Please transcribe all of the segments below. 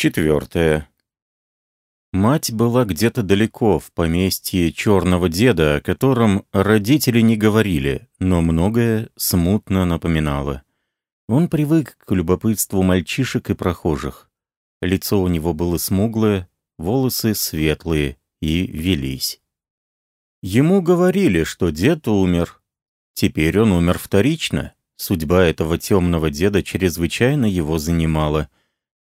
Четвертое. Мать была где-то далеко, в поместье черного деда, о котором родители не говорили, но многое смутно напоминало. Он привык к любопытству мальчишек и прохожих. Лицо у него было смуглое, волосы светлые и велись. Ему говорили, что дед умер. Теперь он умер вторично. Судьба этого темного деда чрезвычайно его занимала —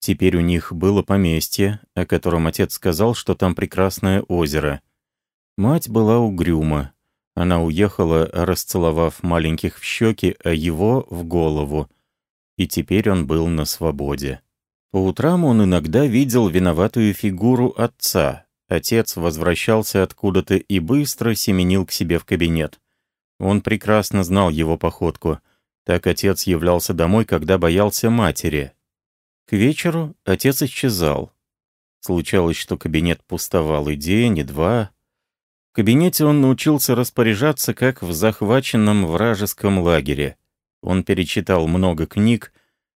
Теперь у них было поместье, о котором отец сказал, что там прекрасное озеро. Мать была угрюма. Она уехала, расцеловав маленьких в щеки, а его — в голову. И теперь он был на свободе. По утрам он иногда видел виноватую фигуру отца. Отец возвращался откуда-то и быстро семенил к себе в кабинет. Он прекрасно знал его походку. Так отец являлся домой, когда боялся матери, вечеру отец исчезал. Случалось, что кабинет пустовал и день, и два. В кабинете он научился распоряжаться, как в захваченном вражеском лагере. Он перечитал много книг,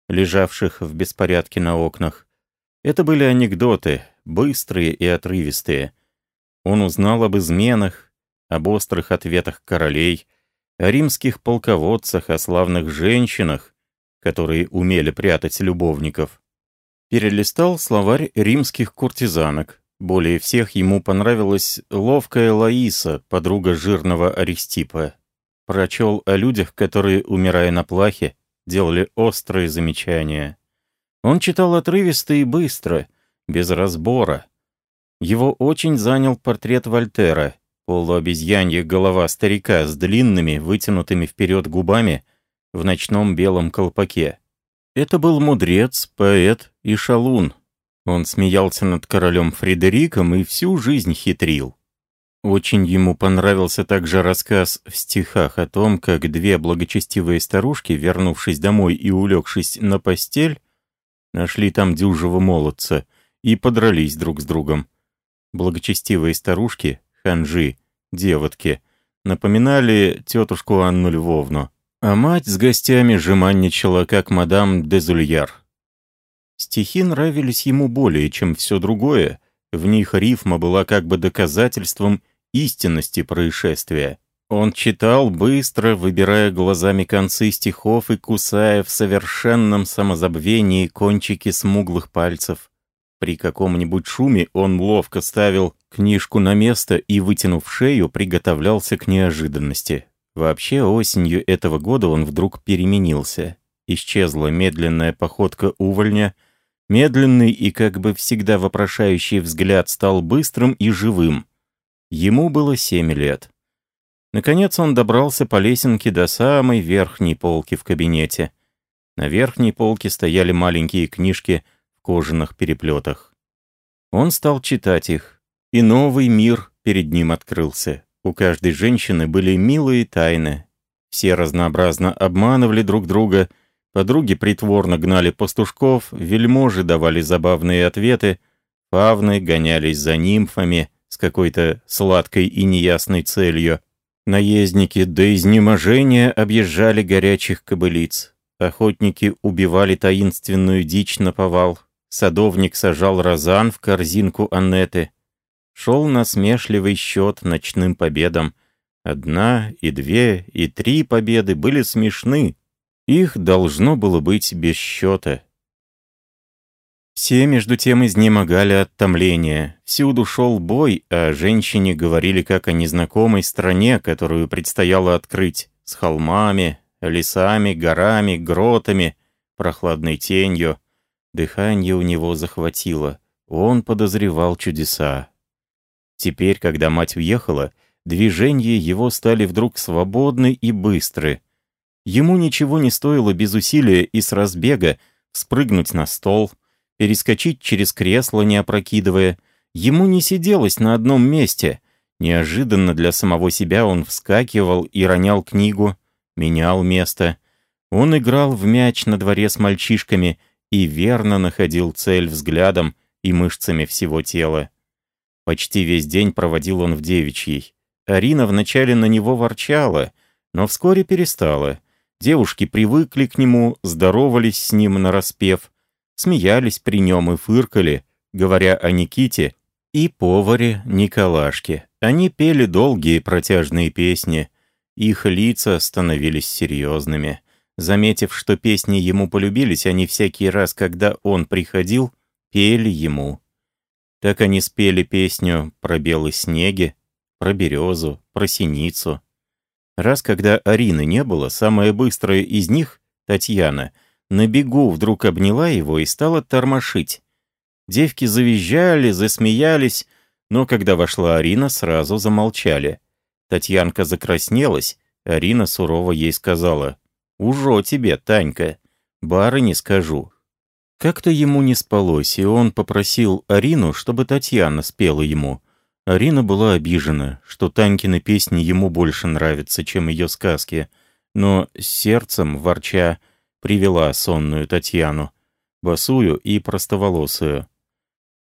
лежавших в беспорядке на окнах. Это были анекдоты, быстрые и отрывистые. Он узнал об изменах, об острых ответах королей, о римских полководцах, о славных женщинах, которые умели прятать любовников. Перелистал словарь римских куртизанок. Более всех ему понравилась ловкая Лаиса, подруга жирного Аристипа. Прочел о людях, которые, умирая на плахе, делали острые замечания. Он читал отрывисто и быстро, без разбора. Его очень занял портрет Вольтера, полуобезьянья голова старика с длинными, вытянутыми вперед губами, в ночном белом колпаке. Это был мудрец, поэт и шалун. Он смеялся над королем Фредериком и всю жизнь хитрил. Очень ему понравился также рассказ в стихах о том, как две благочестивые старушки, вернувшись домой и улегшись на постель, нашли там дюжего молодца и подрались друг с другом. Благочестивые старушки, ханжи, девотки, напоминали тетушку Анну Львовну, а мать с гостями жеманничала, как мадам де Зульяр. Стихи нравились ему более, чем все другое, в них рифма была как бы доказательством истинности происшествия. Он читал быстро, выбирая глазами концы стихов и кусая в совершенном самозабвении кончики смуглых пальцев. При каком-нибудь шуме он ловко ставил книжку на место и, вытянув шею, приготовлялся к неожиданности. Вообще, осенью этого года он вдруг переменился. Исчезла медленная походка увольня, медленный и как бы всегда вопрошающий взгляд стал быстрым и живым. Ему было семь лет. Наконец он добрался по лесенке до самой верхней полки в кабинете. На верхней полке стояли маленькие книжки в кожаных переплетах. Он стал читать их, и новый мир перед ним открылся. У каждой женщины были милые тайны. Все разнообразно обманывали друг друга, подруги притворно гнали пастушков, вельможи давали забавные ответы, фавны гонялись за нимфами с какой-то сладкой и неясной целью. Наездники до изнеможения объезжали горячих кобылиц. Охотники убивали таинственную дичь на повал. Садовник сажал розан в корзинку Аннеты шел насмешливый счет ночным победам. Одна, и две, и три победы были смешны. Их должно было быть без счета. Все, между тем, изнемогали от томления. Всюду шел бой, а женщине говорили как о незнакомой стране, которую предстояло открыть, с холмами, лесами, горами, гротами, прохладной тенью. Дыхание у него захватило. Он подозревал чудеса. Теперь, когда мать уехала, движения его стали вдруг свободны и быстры. Ему ничего не стоило без усилия и с разбега спрыгнуть на стол, перескочить через кресло, не опрокидывая. Ему не сиделось на одном месте. Неожиданно для самого себя он вскакивал и ронял книгу, менял место. Он играл в мяч на дворе с мальчишками и верно находил цель взглядом и мышцами всего тела. Почти весь день проводил он в девичьей. Арина вначале на него ворчала, но вскоре перестала. Девушки привыкли к нему, здоровались с ним нараспев. смеялись при нем и фыркали, говоря о Никите и поваре Николашке. Они пели долгие протяжные песни, их лица становились серьезными. Заметив, что песни ему полюбились, они всякий раз, когда он приходил, пели ему. Так они спели песню про белые снеги, про березу, про синицу. Раз, когда Арины не было, самая быстрая из них, Татьяна, на бегу вдруг обняла его и стала тормошить. Девки завизжали, засмеялись, но когда вошла Арина, сразу замолчали. Татьянка закраснелась, Арина сурово ей сказала, «Ужо тебе, Танька, бары не скажу, как-то ему не спалось, и он попросил Арину, чтобы Татьяна спела ему. Арина была обижена, что Танькины песни ему больше нравятся, чем ее сказки, но сердцем, ворча, привела сонную Татьяну, босую и простоволосую.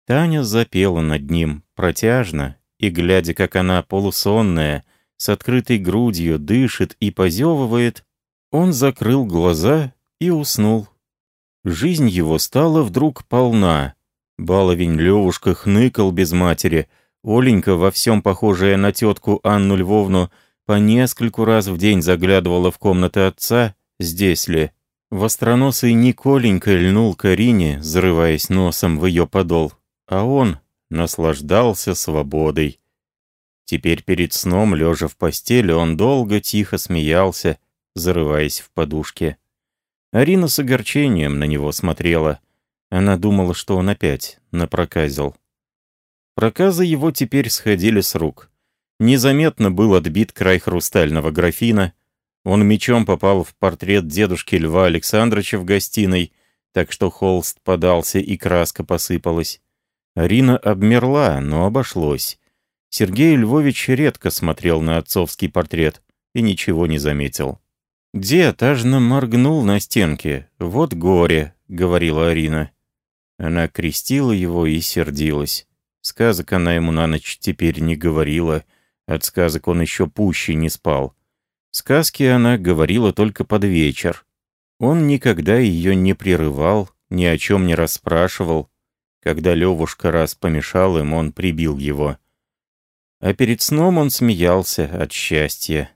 Таня запела над ним, протяжно, и, глядя, как она полусонная, с открытой грудью дышит и позевывает, он закрыл глаза и уснул. Жизнь его стала вдруг полна. Баловень Левушка хныкал без матери. Оленька, во всем похожая на тетку Анну Львовну, по нескольку раз в день заглядывала в комнаты отца, здесь ли. Востроносый Николенька льнул к Арине, зарываясь носом в ее подол, а он наслаждался свободой. Теперь перед сном, лежа в постели, он долго тихо смеялся, зарываясь в подушке. Арина с огорчением на него смотрела. Она думала, что он опять напроказил. Проказы его теперь сходили с рук. Незаметно был отбит край хрустального графина. Он мечом попал в портрет дедушки Льва Александровича в гостиной, так что холст подался и краска посыпалась. Арина обмерла, но обошлось. Сергей Львович редко смотрел на отцовский портрет и ничего не заметил. «Дед ажно моргнул на стенке. Вот горе», — говорила Арина. Она крестила его и сердилась. Сказок она ему на ночь теперь не говорила. От сказок он еще пуще не спал. Сказки она говорила только под вечер. Он никогда ее не прерывал, ни о чем не расспрашивал. Когда Левушка раз помешал им, он прибил его. А перед сном он смеялся от счастья.